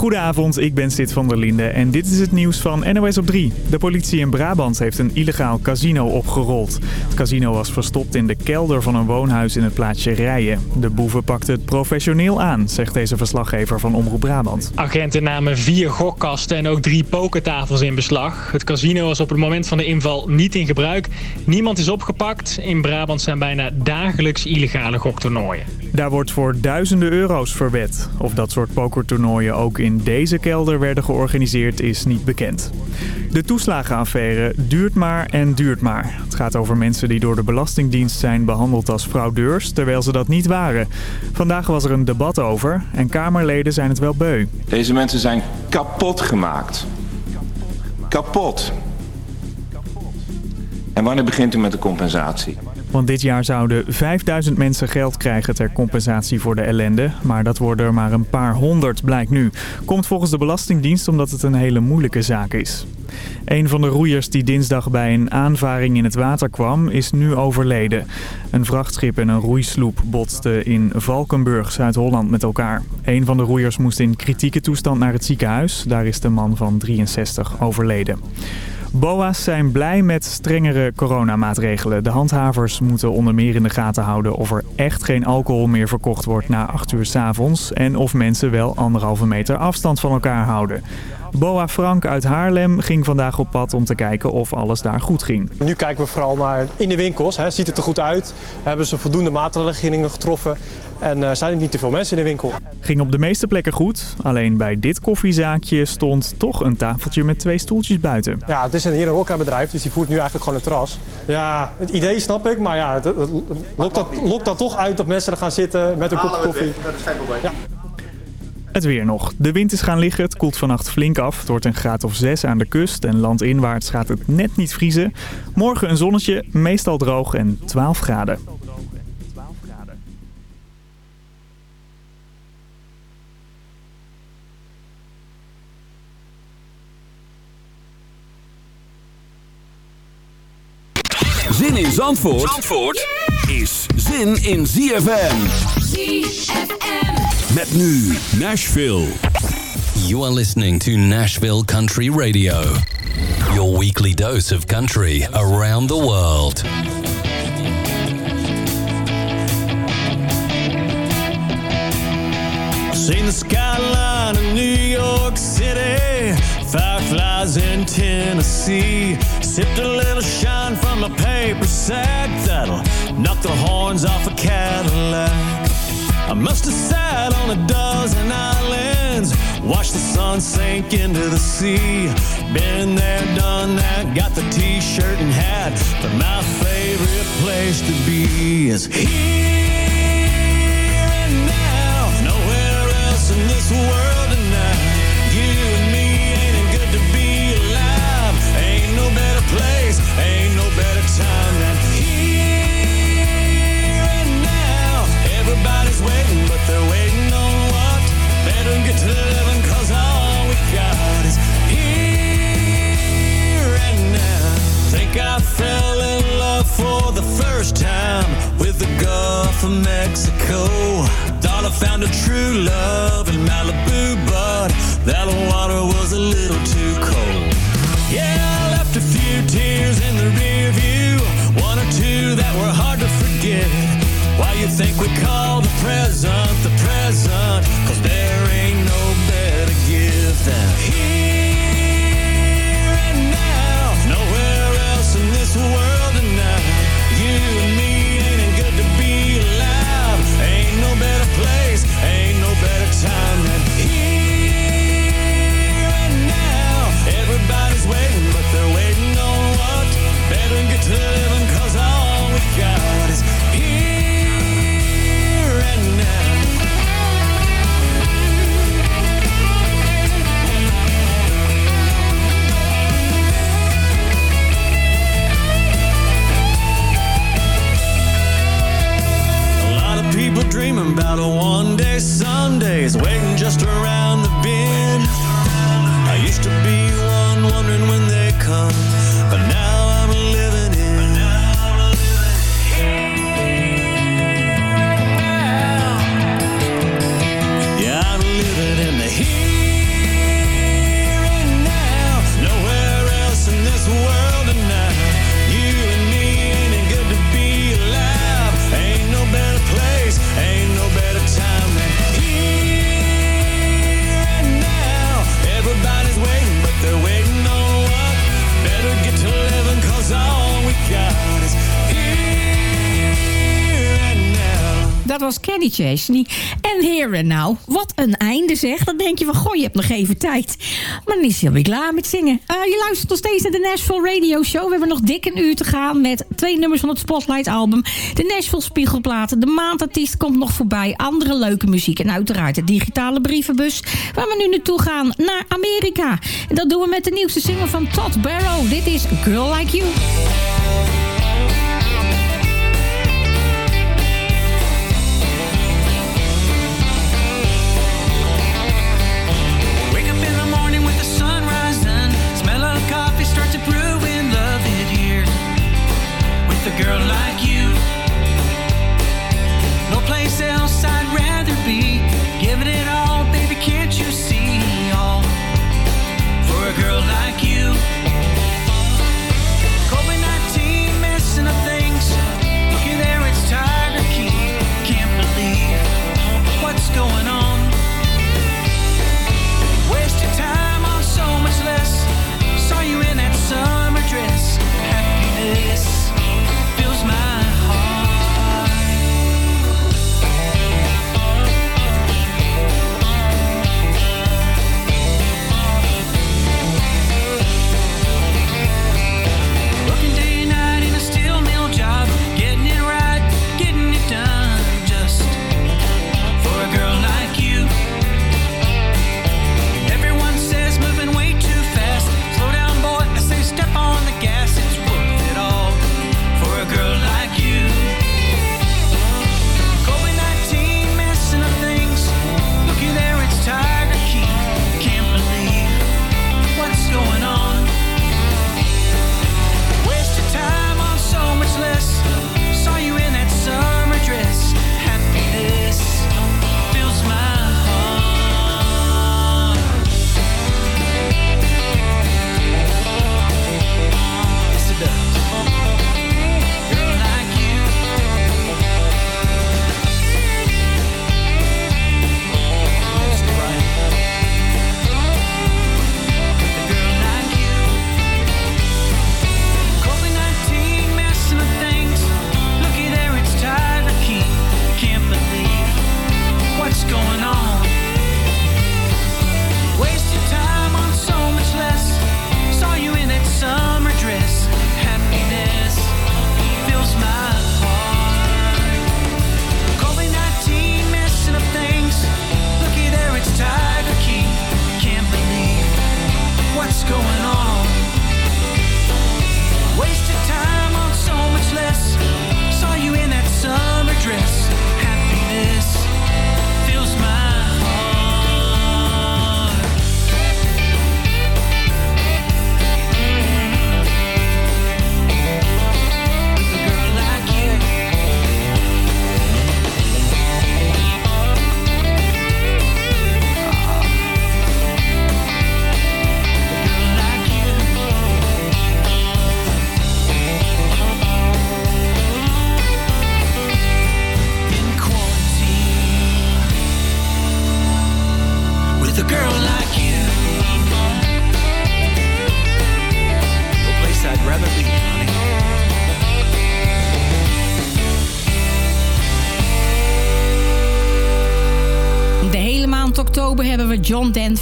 Goedenavond, ik ben Sid van der Linde en dit is het nieuws van NOS op 3. De politie in Brabant heeft een illegaal casino opgerold. Het casino was verstopt in de kelder van een woonhuis in het plaatsje Rijen. De boeven pakten het professioneel aan, zegt deze verslaggever van Omroep Brabant. Agenten namen vier gokkasten en ook drie pokertafels in beslag. Het casino was op het moment van de inval niet in gebruik. Niemand is opgepakt. In Brabant zijn bijna dagelijks illegale goktoernooien. Daar wordt voor duizenden euro's verwet. Of dat soort pokertoernooien ook in deze kelder werden georganiseerd is niet bekend. De toeslagenaffaire duurt maar en duurt maar. Het gaat over mensen die door de Belastingdienst zijn behandeld als fraudeurs, terwijl ze dat niet waren. Vandaag was er een debat over en Kamerleden zijn het wel beu. Deze mensen zijn kapot gemaakt. Kapot. En wanneer begint u met de compensatie? Want dit jaar zouden 5000 mensen geld krijgen ter compensatie voor de ellende. Maar dat worden er maar een paar honderd, blijkt nu. Komt volgens de Belastingdienst omdat het een hele moeilijke zaak is. Een van de roeiers die dinsdag bij een aanvaring in het water kwam, is nu overleden. Een vrachtschip en een roeisloep botsten in Valkenburg, Zuid-Holland met elkaar. Een van de roeiers moest in kritieke toestand naar het ziekenhuis. Daar is de man van 63 overleden. BOA's zijn blij met strengere coronamaatregelen. De handhavers moeten onder meer in de gaten houden of er echt geen alcohol meer verkocht wordt na 8 uur s avonds. En of mensen wel anderhalve meter afstand van elkaar houden. Boa Frank uit Haarlem ging vandaag op pad om te kijken of alles daar goed ging. Nu kijken we vooral naar in de winkels. Hè. Ziet het er goed uit? Hebben ze voldoende maatregelen getroffen? En uh, zijn er niet te veel mensen in de winkel? Ging op de meeste plekken goed. Alleen bij dit koffiezaakje stond toch een tafeltje met twee stoeltjes buiten. Ja, het is een hier een horecabedrijf, dus die voert nu eigenlijk gewoon een terras. Ja, het idee snap ik, maar ja, het, het, lokt, dat, lokt dat toch uit dat mensen er gaan zitten met een kop koffie. Dat is geen probleem. Ja. Het weer nog. De wind is gaan liggen. Het koelt vannacht flink af. Het wordt een graad of 6 aan de kust. En landinwaarts gaat het net niet vriezen. Morgen een zonnetje, meestal droog en 12 graden. Zin in Zandvoort, Zandvoort is zin in ZFM. ZFM. Met nu Nashville. You are listening to Nashville Country Radio. Your weekly dose of country around the world. Seen the skyline of New York City, fireflies in Tennessee. Sipped a little shine from a paper sack that'll knock the horns off a Cadillac. I must have sat on a dozen islands, watched the sun sink into the sea. Been there, done that, got the t-shirt and hat, but my favorite place to be is here found a true love in Malibu, but that water was a little too cold. Yeah, I left a few tears in the rear view, one or two that were hard to forget. Why you think we call Chesney. En Here Now. Wat een einde zeg. Dan denk je van, goh, je hebt nog even tijd. Maar dan is hij alweer klaar met zingen. Uh, je luistert nog steeds naar de Nashville Radio Show. We hebben nog dik een uur te gaan met twee nummers van het Spotlight album. De Nashville Spiegelplaten. De maandartiest komt nog voorbij. Andere leuke muziek. En uiteraard de digitale brievenbus. Waar we nu naartoe gaan. Naar Amerika. En dat doen we met de nieuwste single van Todd Barrow. Dit is Girl Like You.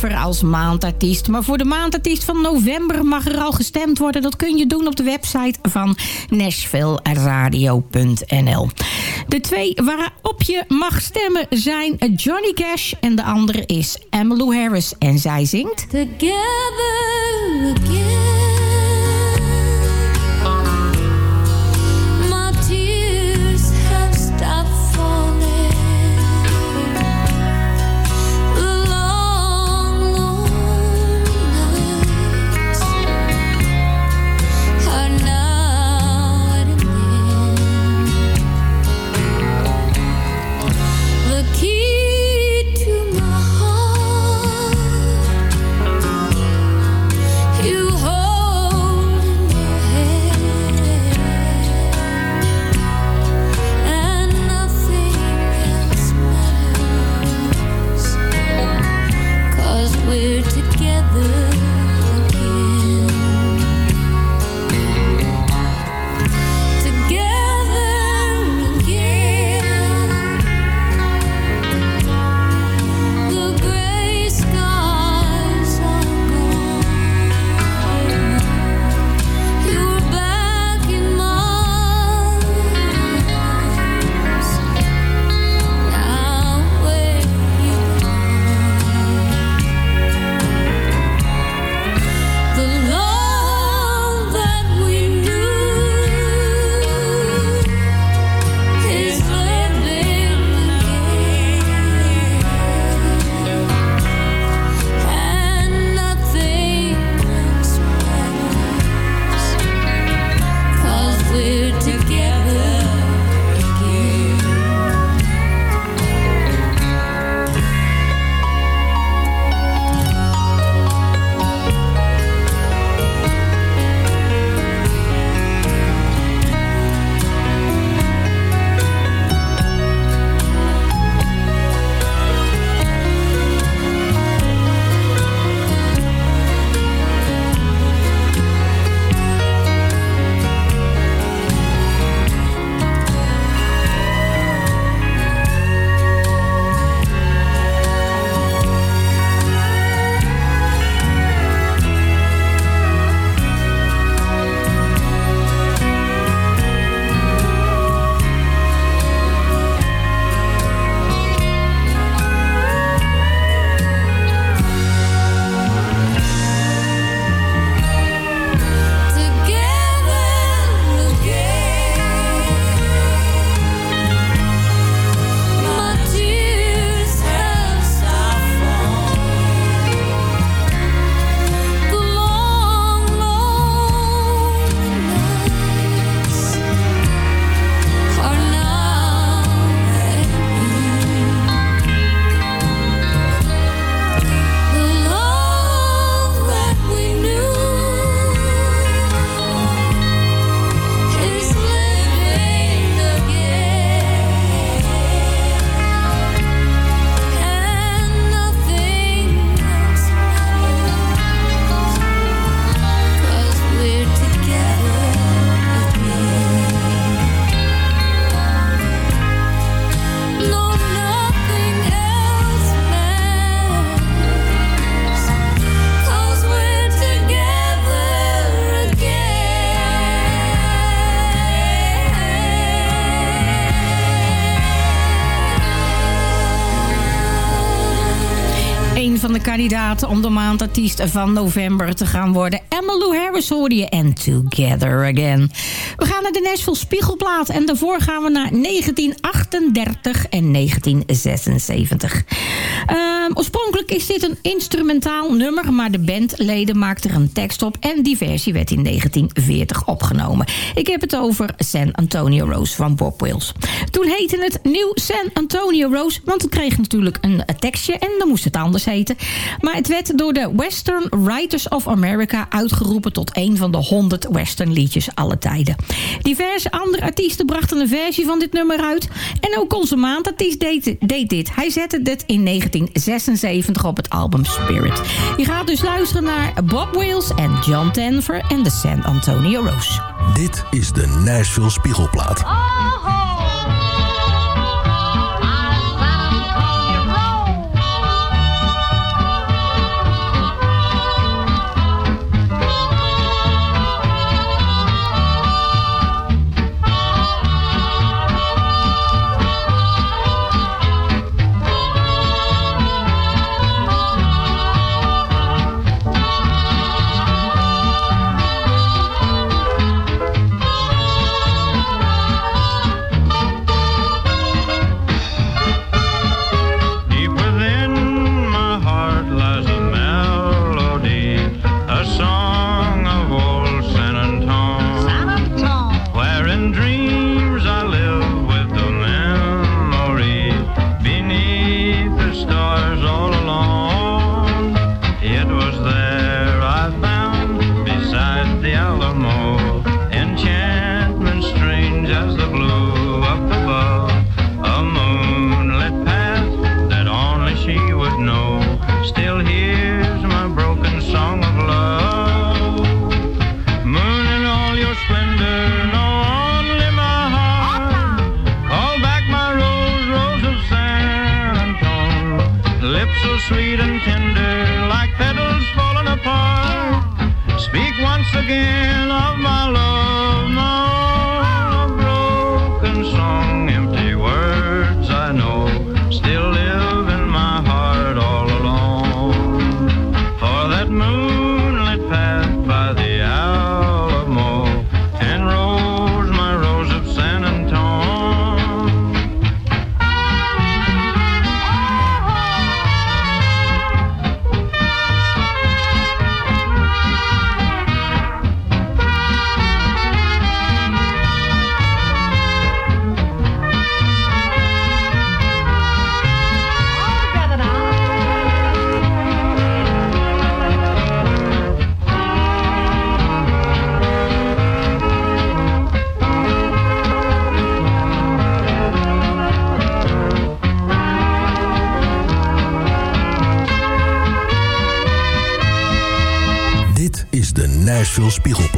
Denver als maandartiest. Maar voor de maandartiest van november mag er al gestemd worden. Dat kun je doen op de website van NashvilleRadio.nl. De twee waarop je mag stemmen zijn Johnny Cash en de andere is Emmylou Harris. En zij zingt... Together again. Om de maandartiest van november te gaan worden. Emmylou Harris hoorde je en Together Again. We gaan naar de Nashville Spiegelplaat en daarvoor gaan we naar 1938 en 1976. Ehm, oorspronkelijk is dit een instrumentaal nummer, maar de bandleden maakten er een tekst op en die versie werd in 1940 opgenomen. Ik heb het over San Antonio Rose van Bob Wills. Toen heette het Nieuw San Antonio Rose, want het kreeg natuurlijk een tekstje en dan moest het anders heten. Maar het werd door de Western Writers of America uitgeroepen tot een van de 100 western liedjes alle tijden. Diverse andere artiesten brachten een versie van dit nummer uit. En ook onze maandartiest deed, dit. Hij zette dit in 1976 op het album Spirit. Je gaat dus luisteren naar Bob Wills en John Denver en de San Antonio Rose. Dit is de Nashville Spiegelplaat. Deep Spiegel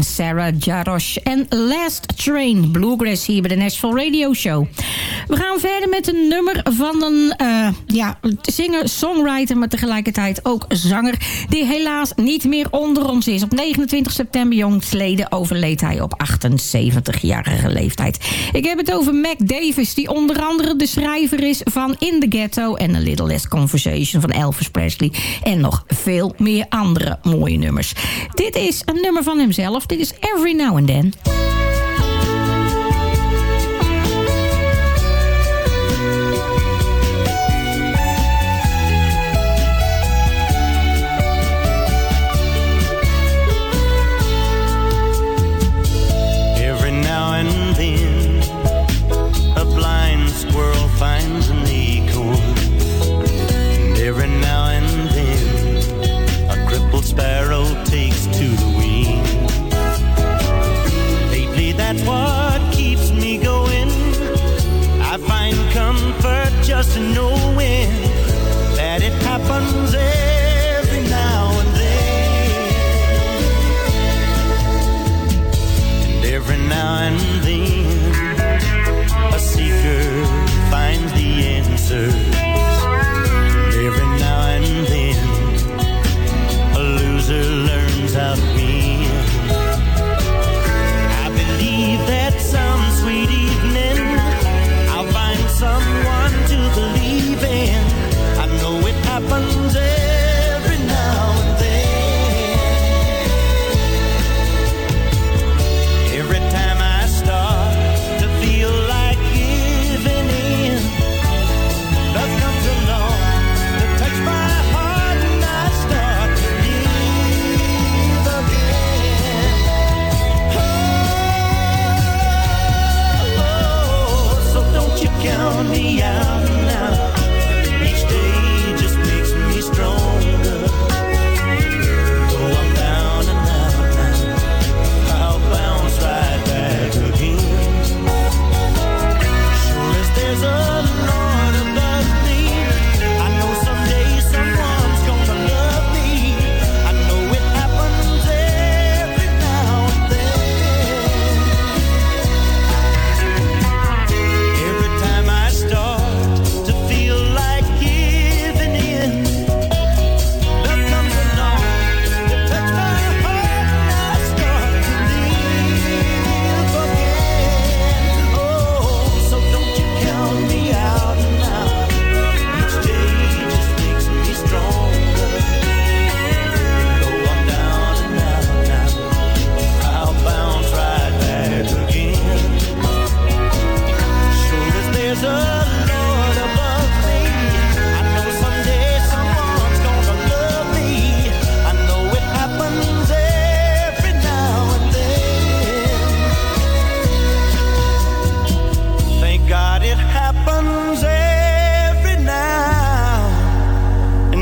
Sarah Jarosh en Last Train Bluegrass hier bij de Nashville Radio Show. We gaan verder met een nummer van een uh, ja, zinger, songwriter... maar tegelijkertijd ook zanger... die helaas niet meer onder ons is. Op 29 september jongsleden overleed hij op 78-jarige leeftijd. Ik heb het over Mac Davis... die onder andere de schrijver is van In the Ghetto... en A Little Less Conversation van Elvis Presley... en nog veel meer andere mooie nummers. Dit is een nummer van hemzelf. Dit is Every Now and Then.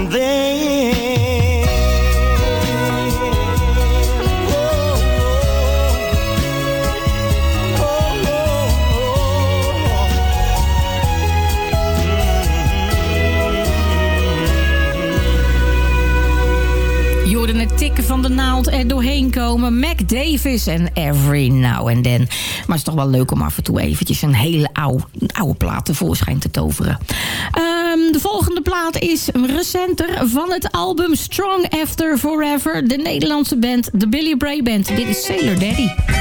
Joden het tikken van de naald en doorheen komen. Mac Davis en Every Now and Then. Maar het is toch wel leuk om af en toe eventjes een hele oude, oude plaat tevoorschijn te toveren. Eh, de plaat is recenter van het album Strong After Forever. De Nederlandse band, de Billy Bray Band. Dit is Sailor Daddy.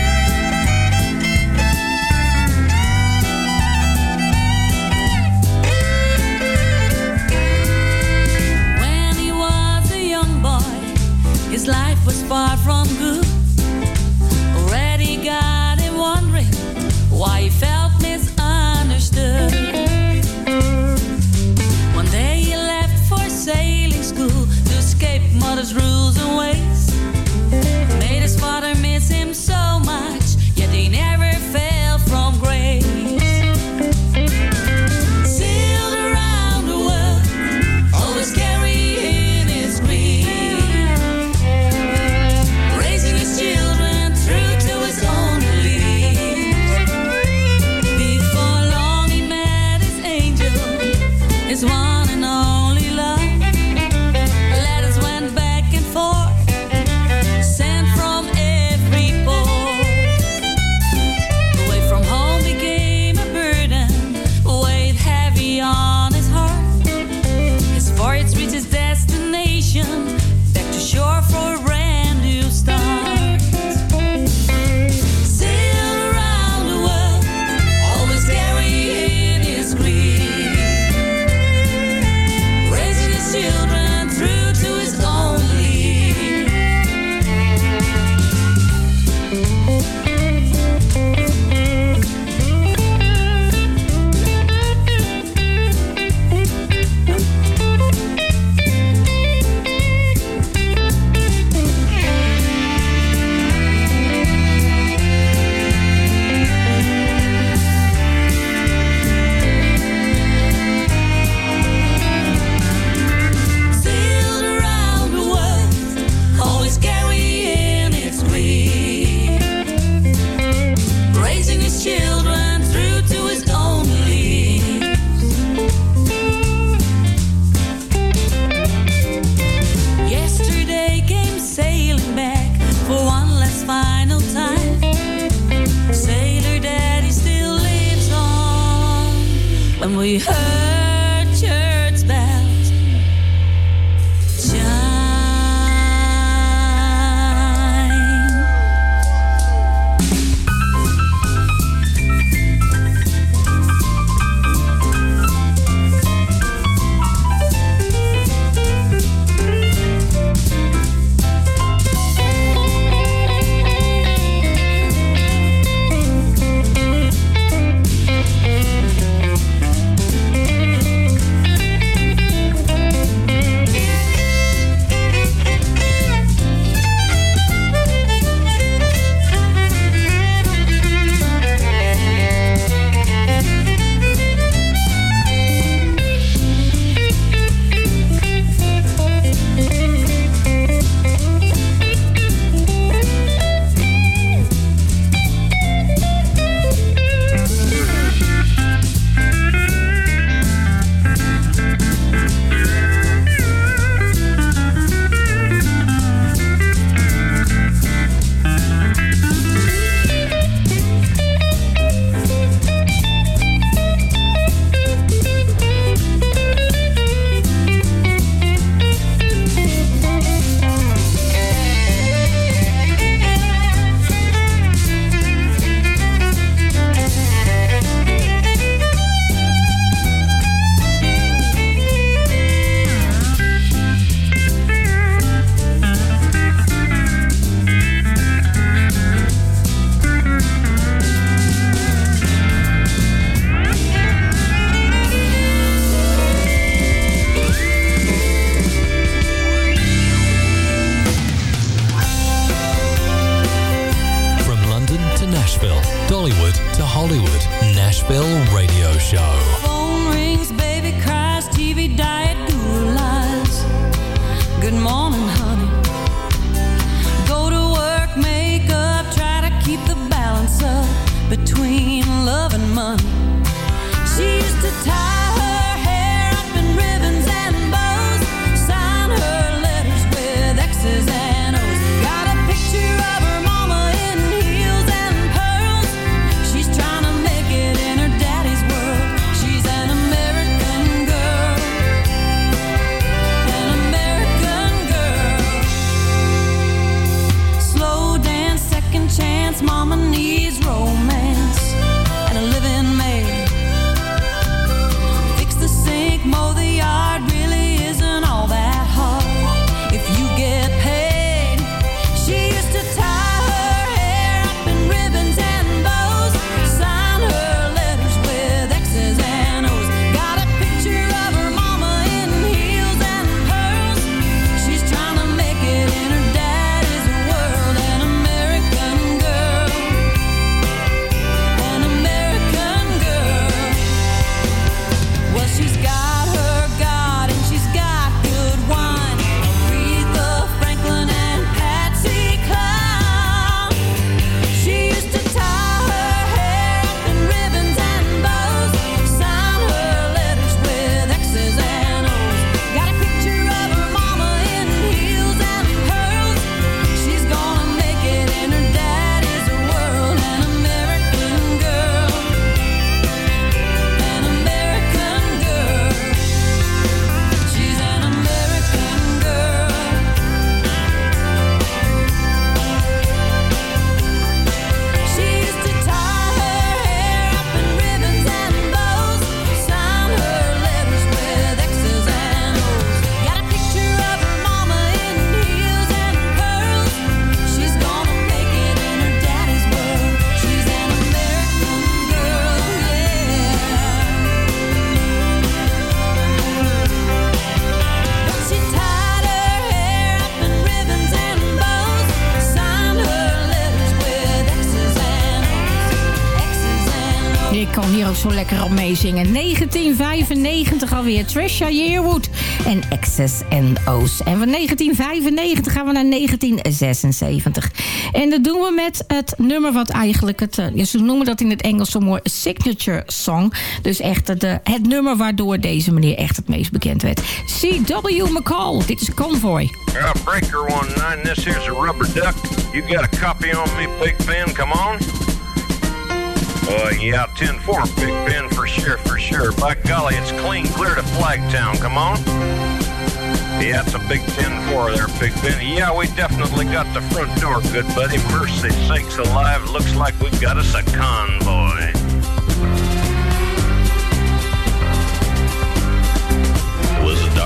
Meezingen. 1995 alweer. Trisha Yearwood en Access and O's. En van 1995 gaan we naar 1976. En dat doen we met het nummer wat eigenlijk... Het, eh, ja, ze noemen dat in het Engels zo mooi signature song. Dus echt het, eh, het nummer waardoor deze meneer echt het meest bekend werd. C.W. McCall. Dit is Convoy. Yeah, breaker one nine. This here's a rubber duck. You got a copy on me, Big Ben? Come on. Yeah, 10-4, Big Ben, for sure, for sure. By golly, it's clean clear to Flagtown. Come on. Yeah, it's a big 10-4 there, Big Ben. Yeah, we definitely got the front door, good buddy. Mercy sakes alive, looks like we've got us a convoy.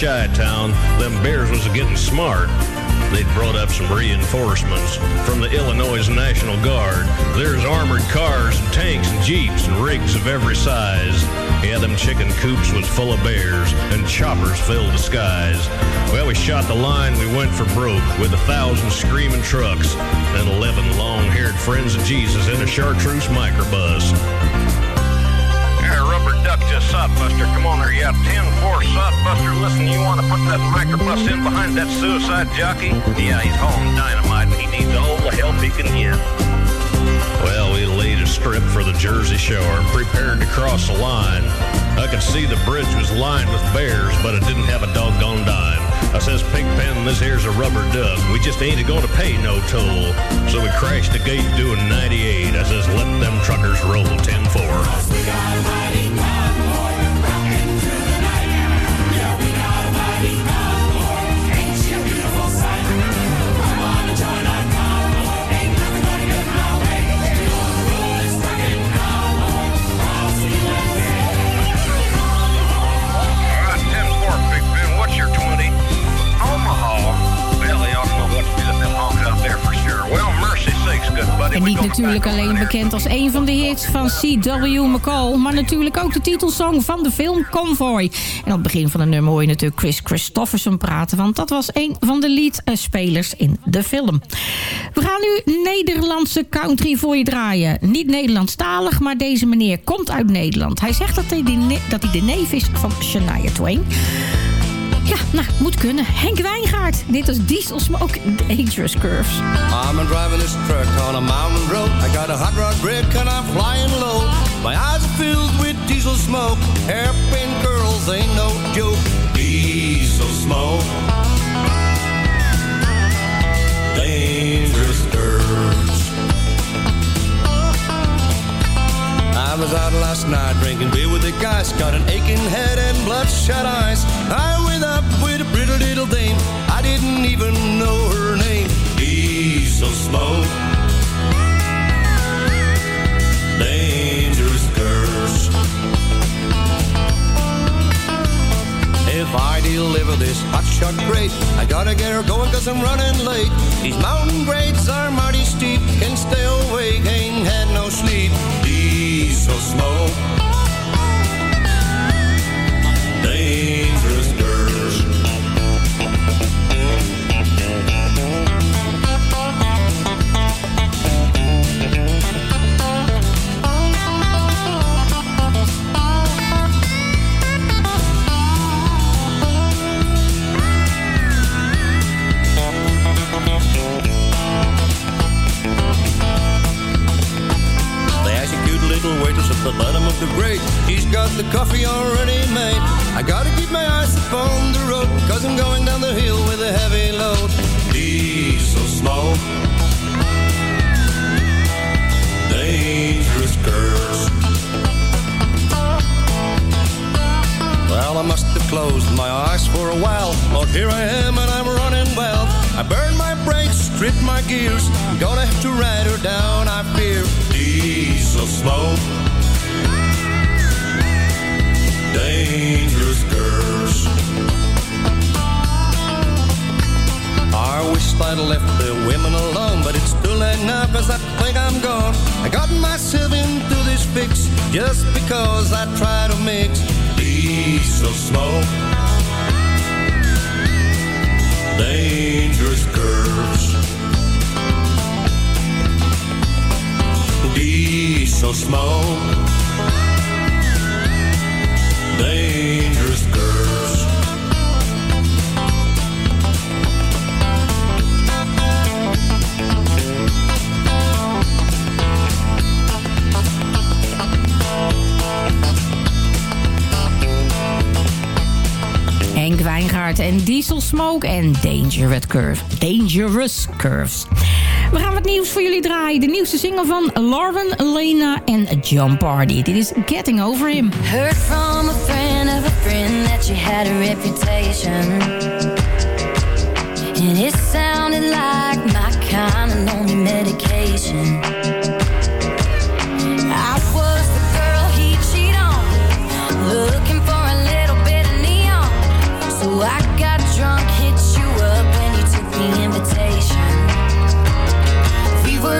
shy town, them bears was getting smart. They'd brought up some reinforcements from the Illinois National Guard. There's armored cars and tanks and jeeps and rigs of every size. Yeah, them chicken coops was full of bears and choppers filled the skies. Well, we shot the line, we went for broke with a thousand screaming trucks and eleven long-haired friends of Jesus in a chartreuse microbus. Sodbuster. Come on there, yeah. 10-4 sodbuster. Listen, you want to put that microbus in behind that suicide jockey? Yeah, he's hauling dynamite and he needs all the help he can get. Well, we laid a strip for the Jersey Shore and prepared to cross the line. I could see the bridge was lined with bears, but it didn't have a doggone dime. I says, Pigpen, this here's a rubber duck. We just ain't going to pay no toll. So we crashed the gate doing 98. I says, let them truckers roll 10-4. Natuurlijk alleen bekend als een van de hits van C.W. McCall... maar natuurlijk ook de titelsong van de film Convoy. En op het begin van de nummer hoor je natuurlijk Chris Christofferson praten... want dat was een van de leadspelers in de film. We gaan nu Nederlandse country voor je draaien. Niet Nederlandstalig, maar deze meneer komt uit Nederland. Hij zegt dat hij de, dat hij de neef is van Shania Twain... Ja, nou, moet kunnen. Henk Wijngaard. Dit is Diesel Smoke Dangerous Curves. I'm driving this truck on a mountain road. I got a hot rod brick and I'm flying low. My eyes are filled with diesel smoke. Hairpin girls ain't no joke. Diesel smoke. Dangerous I was out last night drinking beer with the guys. Got an aching head and bloodshot eyes. I went up with a pretty little dame. I didn't even know her name. Diesel smoke. Dangerous curse. If I deliver this hotshot grape, I gotta get her going cause I'm running late. These mountain grades are mighty steep, can stay awake, ain't had no sleep so slow. Little waitress at the bottom of the grate. She's got the coffee already made. I gotta keep my eyes upon the road, cause I'm going down the hill with a heavy load. Diesel smoke. Dangerous girls. Well, I must have closed my eyes for a while. But here I am and I'm running well. I burn my brakes, strip my gears. Gonna have to ride her down, I fear. Diesel smoke. Dangerous girls. I wish I'd left the women alone, but it's too late now cause I think I'm gone. I got myself into this fix just because I try to mix diesel smoke dangerous curves. D so small, dangerous curves. Wijngaard en Diesel Smoke en Dangerous Curves. Dangerous Curves. We gaan wat nieuws voor jullie draaien. De nieuwste single van Lauren, Lena en John Party. Dit is Getting Over Him. Heard from a friend of a friend that you had a reputation. And it sounded like my kind of lonely medication.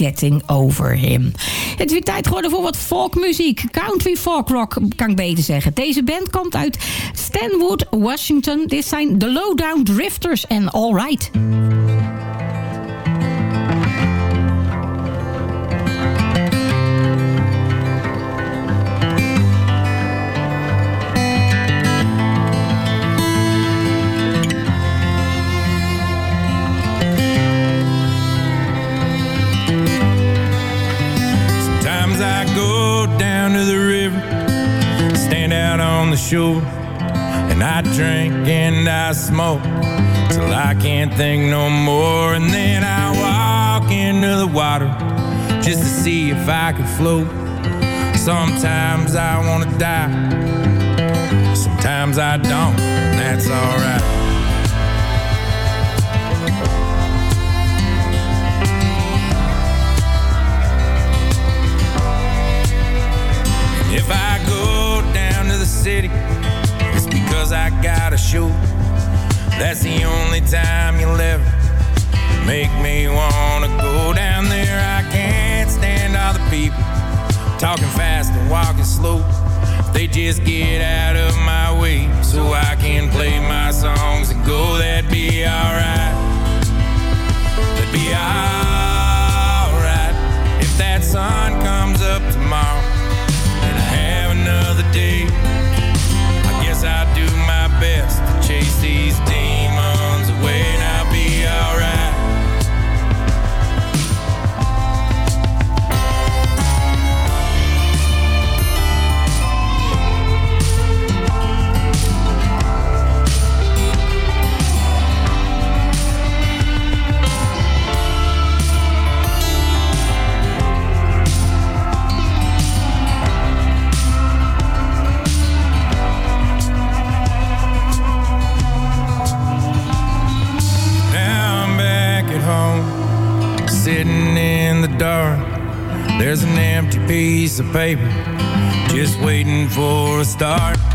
Getting Over Him. Het is weer tijd geworden voor wat folkmuziek. Country folk rock, kan ik beter zeggen. Deze band komt uit Stanwood, Washington. Dit zijn de Lowdown Drifters en Alright. Sometimes shore, and I drink and I smoke till I can't think no more. And then I walk into the water just to see if I can float. Sometimes I wanna die, sometimes I don't, that's alright. If I go city, it's because I got a show. That's the only time you'll ever make me wanna go down there. I can't stand all the people talking fast and walking slow. They just get out of my way so I can play my songs and go. That'd paper, just waiting for a start.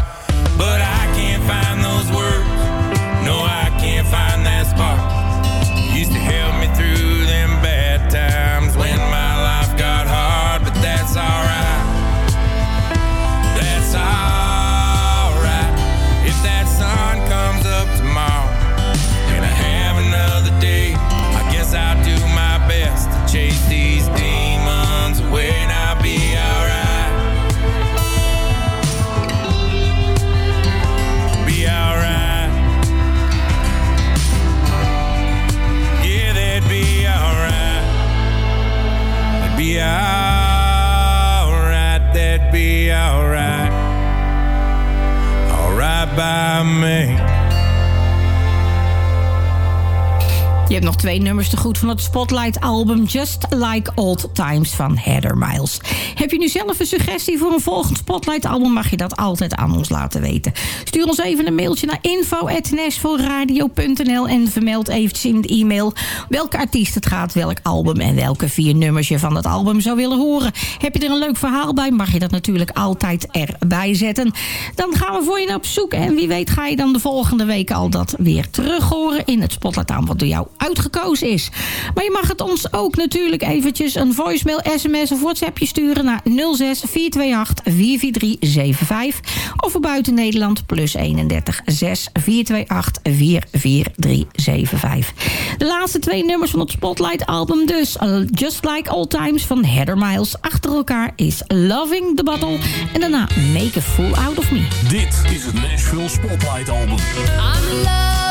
Nummers te goed van het Spotlight-album Just Like Old Times van Heather Miles. Heb je nu zelf een suggestie voor een volgend Spotlight-album... mag je dat altijd aan ons laten weten. Stuur ons even een mailtje naar info.nashvilleradio.nl... en vermeld eventjes in de e-mail welke artiest het gaat, welk album... en welke vier nummers je van dat album zou willen horen. Heb je er een leuk verhaal bij, mag je dat natuurlijk altijd erbij zetten. Dan gaan we voor je op zoek. En wie weet ga je dan de volgende week al dat weer terug horen... in het Spotlight-album wat door jou uitgekozen is. Maar je mag het ons ook natuurlijk eventjes een voicemail, sms of whatsappje sturen naar 06 428 44375 of voor buiten Nederland plus 31 6 428 44375. De laatste twee nummers van het Spotlight album dus. Uh, Just Like Old Times van Heather Miles. Achter elkaar is Loving the Battle en daarna Make a Fool Out of Me. Dit is het Nashville Spotlight Album. I'm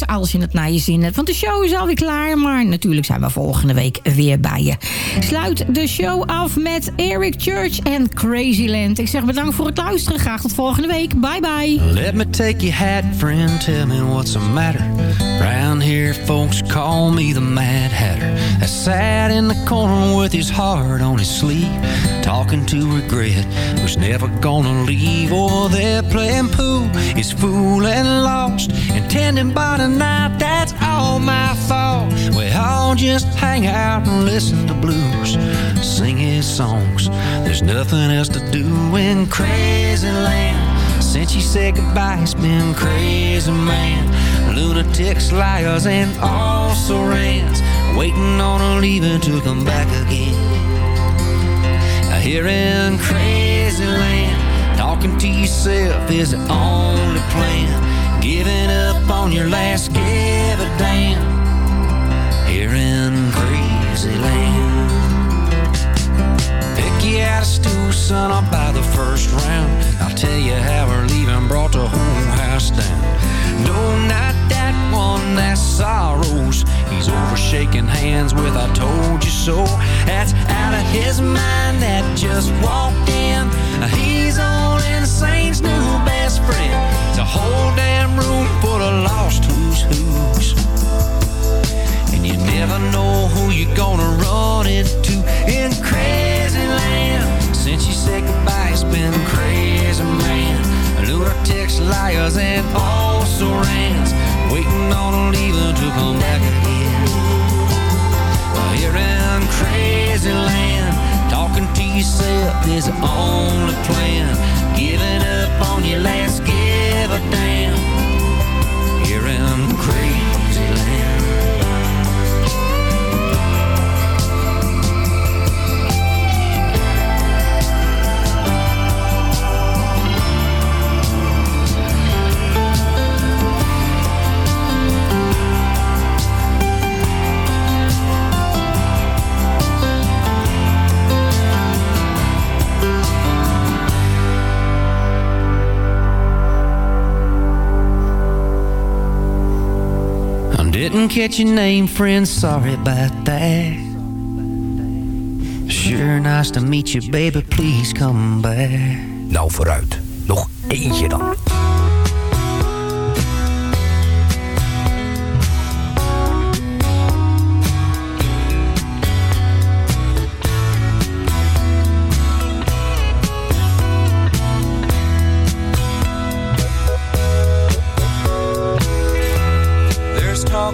als je het naar je zin hebt. Want de show is alweer klaar, maar natuurlijk zijn we volgende week weer bij je. Sluit de show af met Eric Church en Crazyland. Ik zeg bedankt voor het luisteren. Graag tot volgende week. Bye bye. Let me take your hat, friend. Tell me what's the matter. Round here, folks call me the Mad Hatter. I sat in the corner with his heart on his sleeve, talking to regret, who's never gonna leave. Over there playing pool, is fool and lost, intending by the night. That's all my fault. We all just hang out and listen to blues, sing his songs. There's nothing else to do in crazy land. Since you said goodbye, it's been crazy, man. Lunatics, liars, and also rans. Waiting on a leaving to come back again. Here in crazy land, talking to yourself is the only plan. Giving up on your last give a damn. Here in crazy land. Pick you out a stool, son, I'll buy the first round. I'll tell you how we're leaving brought the whole house down. Shaking hands with I told you so. That's out of his mind that just walked in. He's old insane's new best friend. It's a whole damn room full of lost who's who's. And you never know who you're gonna run into in crazy land. Since you said goodbye, it's been crazy, man. Lunatics, liars, and also rans. Waiting on leaving to come back again. You're in crazy land. Talking to yourself is the only plan. Giving up on your last give a damn. You're in crazy land. Didn't catch your name, friend, sorry about that. Sure nice to meet you, baby, please come back. Nou, vooruit. Nog eentje dan.